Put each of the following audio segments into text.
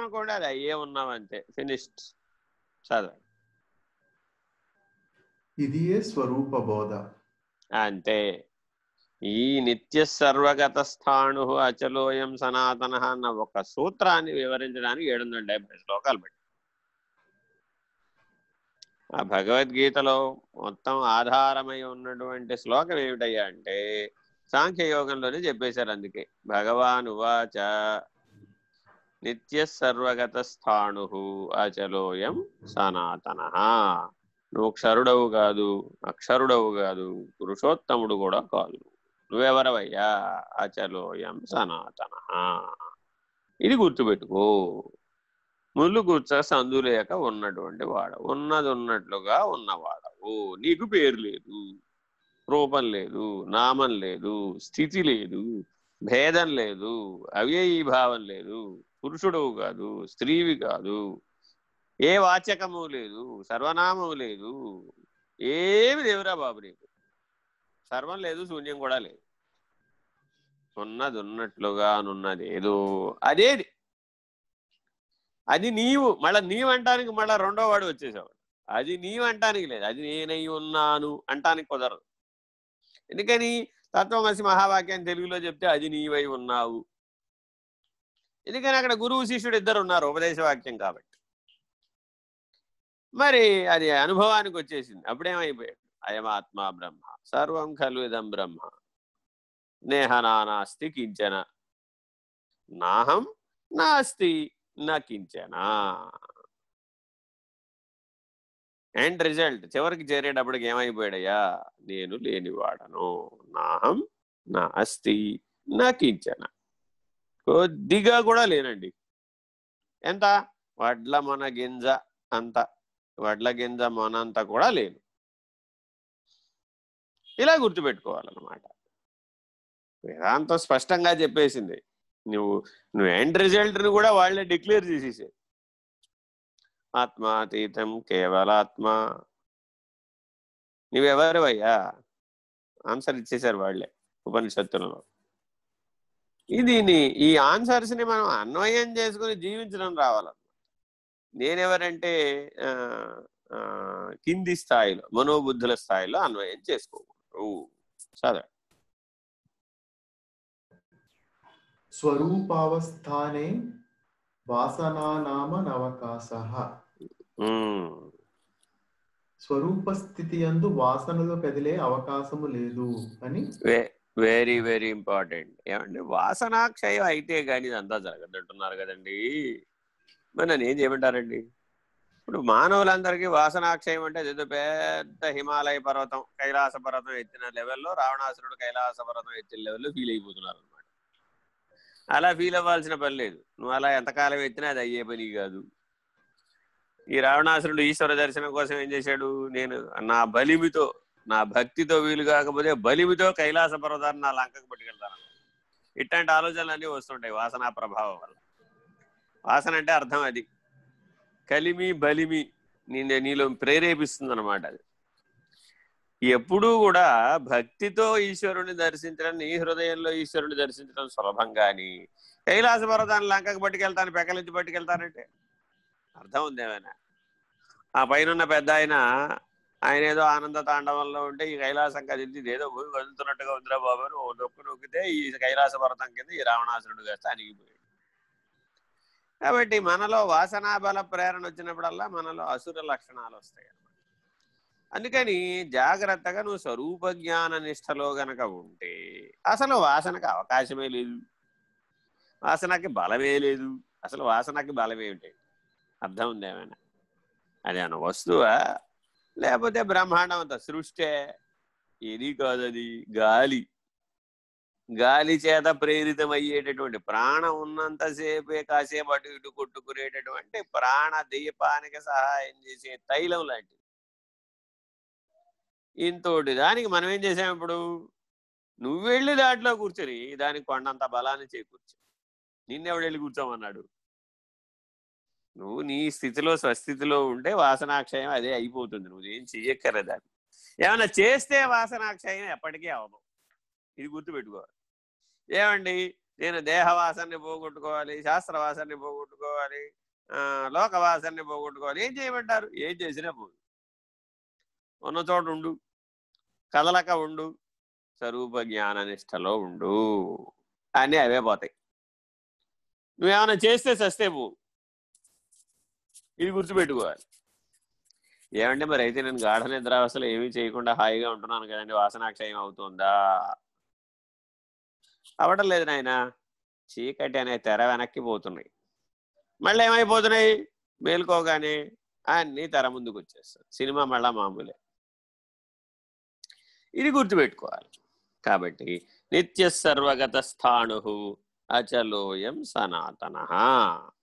అనుకోండి అది అయ్యే ఉన్నాం అంతే ఫినిష్డ్ చదవండి. ఇది స్వరూప బోధ? అంతే ఈ నిత్య సర్వగత స్థాణు అచలోయం సనాతన అన్న ఒక సూత్రాన్ని వివరించడానికి ఏడు వందల డెబ్బై శ్లోకాలు పెట్టి ఆ భగవద్గీతలో మొత్తం ఆధారమై ఉన్నటువంటి శ్లోకం ఏమిటయ్యా అంటే సాంఖ్యయోగంలోనే చెప్పేశారు అందుకే. భగవాన్ ఉవాచ నిత్య సర్వగత స్థాణు అచలోయం సనాతన నువ్వు క్షరుడవు కాదు అక్షరుడవు కాదు పురుషోత్తముడు కూడా కాదు. నువ్వెవరవయ్యా? అచలోయం సనాతన। ఇది గుర్తుపెట్టుకో. ముళ్ళు కూర్చ సందు లేక ఉన్నటువంటి వాడు. ఉన్నది ఉన్నట్లుగా ఉన్నవాడవు. నీకు పేరు లేదు రూపం లేదు నామం లేదు స్థితి లేదు భేదం లేదు అవ్యయీభావం లేదు. పురుషుడవు కాదు స్త్రీవి కాదు. ఏ వాచకము లేదు సర్వనామము లేదు. ఏమి లేవురా బాబు నీకు? సర్వం లేదు శూన్యం కూడా లేదు. ఉన్నది ఉన్నట్లుగా నున్నది ఏదో అదేది. అది నీవు మళ్ళా నీవంటానికి మళ్ళా రెండో వాడు వచ్చేసేవాడు అది నీవంటానికి లేదు అది నేనై ఉన్నాను అంటానికి కుదరదు. ఎందుకని తత్వమసి మహావాక్యాన్ని తెలుగులో చెప్తే అది నీవై ఉన్నావు. ఎందుకని అక్కడ గురువు శిష్యుడు ఇద్దరు ఉన్నారు ఉపదేశవాక్యం కాబట్టి. మరి అది అనుభవానికి వచ్చేసింది. అప్పుడేమైపోయాడు? అయమాత్మ బ్రహ్మ సర్వం ఖలు ఇదం బ్రహ్మ నేహ నానాస్తి కించన నాహం నాస్తి నా కించనా. అండ్ రిజల్ట్ చివరికి చేరేటప్పటికి ఏమైపోయాడయ్యా? నేను లేనివాడను నాహం నా అస్థి నా కొద్దిగా కూడా లేనండి. ఎంత? వడ్ల మన గింజ అంత వడ్ల గింజ మొనంత కూడా లేను ఇలా గుర్తుపెట్టుకోవాలన్నమాట. వేదాంతం స్పష్టంగా చెప్పేసింది. నువ్వు నువ్వు ఎండ్ రిజల్ట్ని కూడా వాళ్ళే డిక్లేర్ చేసేసారు ఆత్మాతీతం కేవలాత్మ. నువ్వెవరివయ్యా? ఆన్సర్ ఇచ్చేశారు వాళ్ళే ఉపనిషత్తులలో. దీన్ని ఈ ఆన్సర్స్ని మనం అన్వయం చేసుకుని జీవించడం రావాలన్నమాట. నేనెవరంటే కింది స్థాయిలో మనోబుద్ధుల స్థాయిలో అన్వయం చేసుకోకూడదు. చదవ స్వరూపావస్థానే వాసనానామ నవకాశ. స్వరూప స్థితి అందు వాసనలు కదిలే అవకాశము లేదు అని వెరీ వెరీ ఇంపార్టెంట్. ఏమండి? వాసనాక్షయం అయితే కానీ ఇదంతా జరగదంటున్నారు కదండి. మరి నన్ను ఏం చేయమంటారండి? ఇప్పుడు మానవులందరికీ వాసనాక్షయం అంటే అదేదో పెద్ద హిమాలయ పర్వతం కైలాస పర్వతం ఎత్తిన లెవెల్లో రావణాసురుడు కైలాస పర్వతం ఎత్తిన లెవెల్లో ఫీల్ అయిపోతున్నారు అనమాట అలా ఫీల్ అవ్వాల్సిన పని లేదు. నువ్వు అలా ఎంతకాలం ఎత్తినా అది అయ్యే పని కాదు. ఈ రావణాసురుడు ఈశ్వర దర్శనం కోసం ఏం చేశాడు? నేను నా బలిమితో నా భక్తితో వీలు కాకపోతే బలిమితో కైలాస పర్వతాన్ని నా లంకకు పట్టుకెళ్తాను. ఇట్లాంటి ఆలోచనలు అన్నీ వస్తుంటాయి వాసనా ప్రభావం వల్ల. వాసన అంటే అర్థం అది. కలిమి బలిమి నీ నీలో ప్రేరేపిస్తుంది అనమాట అది. ఎప్పుడూ కూడా భక్తితో ఈశ్వరుని దర్శించడం నీ హృదయంలో ఈశ్వరుని దర్శించడం సులభం కానీ కైలాస పర్వతాన్ని లంకకు పట్టుకెళ్తాను పెకలించి పట్టుకెళ్తానంటే అర్థం ఉంది ఏమైనా ఆ పైన పెద్ద ఆయన ఆయన ఏదో ఆనంద తాండవంలో ఉంటే ఈ కైలాసం కదిలింది ఇదేదో భూమి వదులుతున్నట్టుగా ఉందిరా బాబు అని ఓ నొక్కు నొక్కితే ఈ కైలాస పర్వతం కింద ఈ రావణాసురుడు కాస్త అణిగిపోయాడు. కాబట్టి మనలో వాసనాబల ప్రేరణ వచ్చినప్పుడల్లా మనలో అసుర లక్షణాలు వస్తాయి అన్నమాట. అందుకని జాగ్రత్తగా నువ్వు స్వరూప జ్ఞాన నిష్టలో గనక ఉంటే అసలు వాసనకు అవకాశమే లేదు. వాసనకి బలమే లేదు. అసలు వాసనకి బలమేమిటి? అర్థం ఉంది ఏమైనా? అది అన్న వస్తువా? లేకపోతే బ్రహ్మాండం అంత సృష్టే. ఇది కాదది? గాలి. గాలి చేత ప్రేరితమయ్యేటటువంటి ప్రాణం ఉన్నంతసేపే కాసేపు అటు ఇటు కొట్టుకునేటటువంటి ప్రాణ దీపానికి సహాయం చేసే తైలం లాంటిది. ఇంతోటి దానికి మనం ఏం చేసాం ఇప్పుడు? నువ్వెళ్ళి దాంట్లో కూర్చొని దానికి కొండంత బలాన్ని చేకూర్చు. నిన్నెవడెళ్ళి కూర్చోమన్నాడు? నువ్వు నీ స్థితిలో స్వస్థితిలో ఉంటే వాసనాక్షయం అదే అయిపోతుంది. నువ్వు ఏం చెయ్యక్కర్లేదు అది ఏమన్నా చేస్తే వాసనాక్షయం ఎప్పటికీ అవదు ఇది గుర్తుపెట్టుకోవాలి ఏమండి? నేను దేహవాసాన్ని పోగొట్టుకోవాలి శాస్త్రవాసాన్ని పోగొట్టుకోవాలి లోకవాసాన్ని పోగొట్టుకోవాలి. ఏం చేయమంటారు? ఏం చేసినా పోదు. ఉన్న చోట ఉండు. కదలక ఉండు. స్వరూప జ్ఞాన నిష్టలో ఉండు. అన్నీ అవే పోతాయి. నువ్వేమైనా చేస్తే సస్తే పోవు. ఇది గుర్తుపెట్టుకోవాలి. ఏమంటే మరి అయితే నేను గాఢ నిద్రావస్థలు ఏమీ చేయకుండా హాయిగా ఉంటున్నాను కదండి. వాసనాక్షయం అవుతుందా? అవడం లేదు నాయన. చీకటి అనే తెర వెనక్కి పోతున్నాయి. మళ్ళీ ఏమైపోతున్నాయి? మేలుకోగానే అన్నీ తెర ముందుకు వచ్చేస్తాయి. సినిమా మళ్ళా మామూలే. ఇది గుర్తుపెట్టుకోవాలి. కాబట్టి నిత్య సర్వగత స్థాణు అచలోయం సనాతన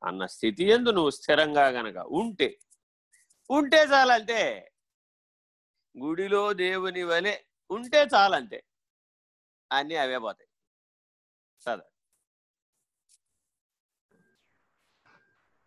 అన్న స్థితి ఎందు నువ్వు స్థిరంగా గనక ఉంటే ఉంటే చాలంతే గుడిలో దేవుని వలె ఉంటే చాలంతే అన్నీ అవే పోతాయి. చదవండి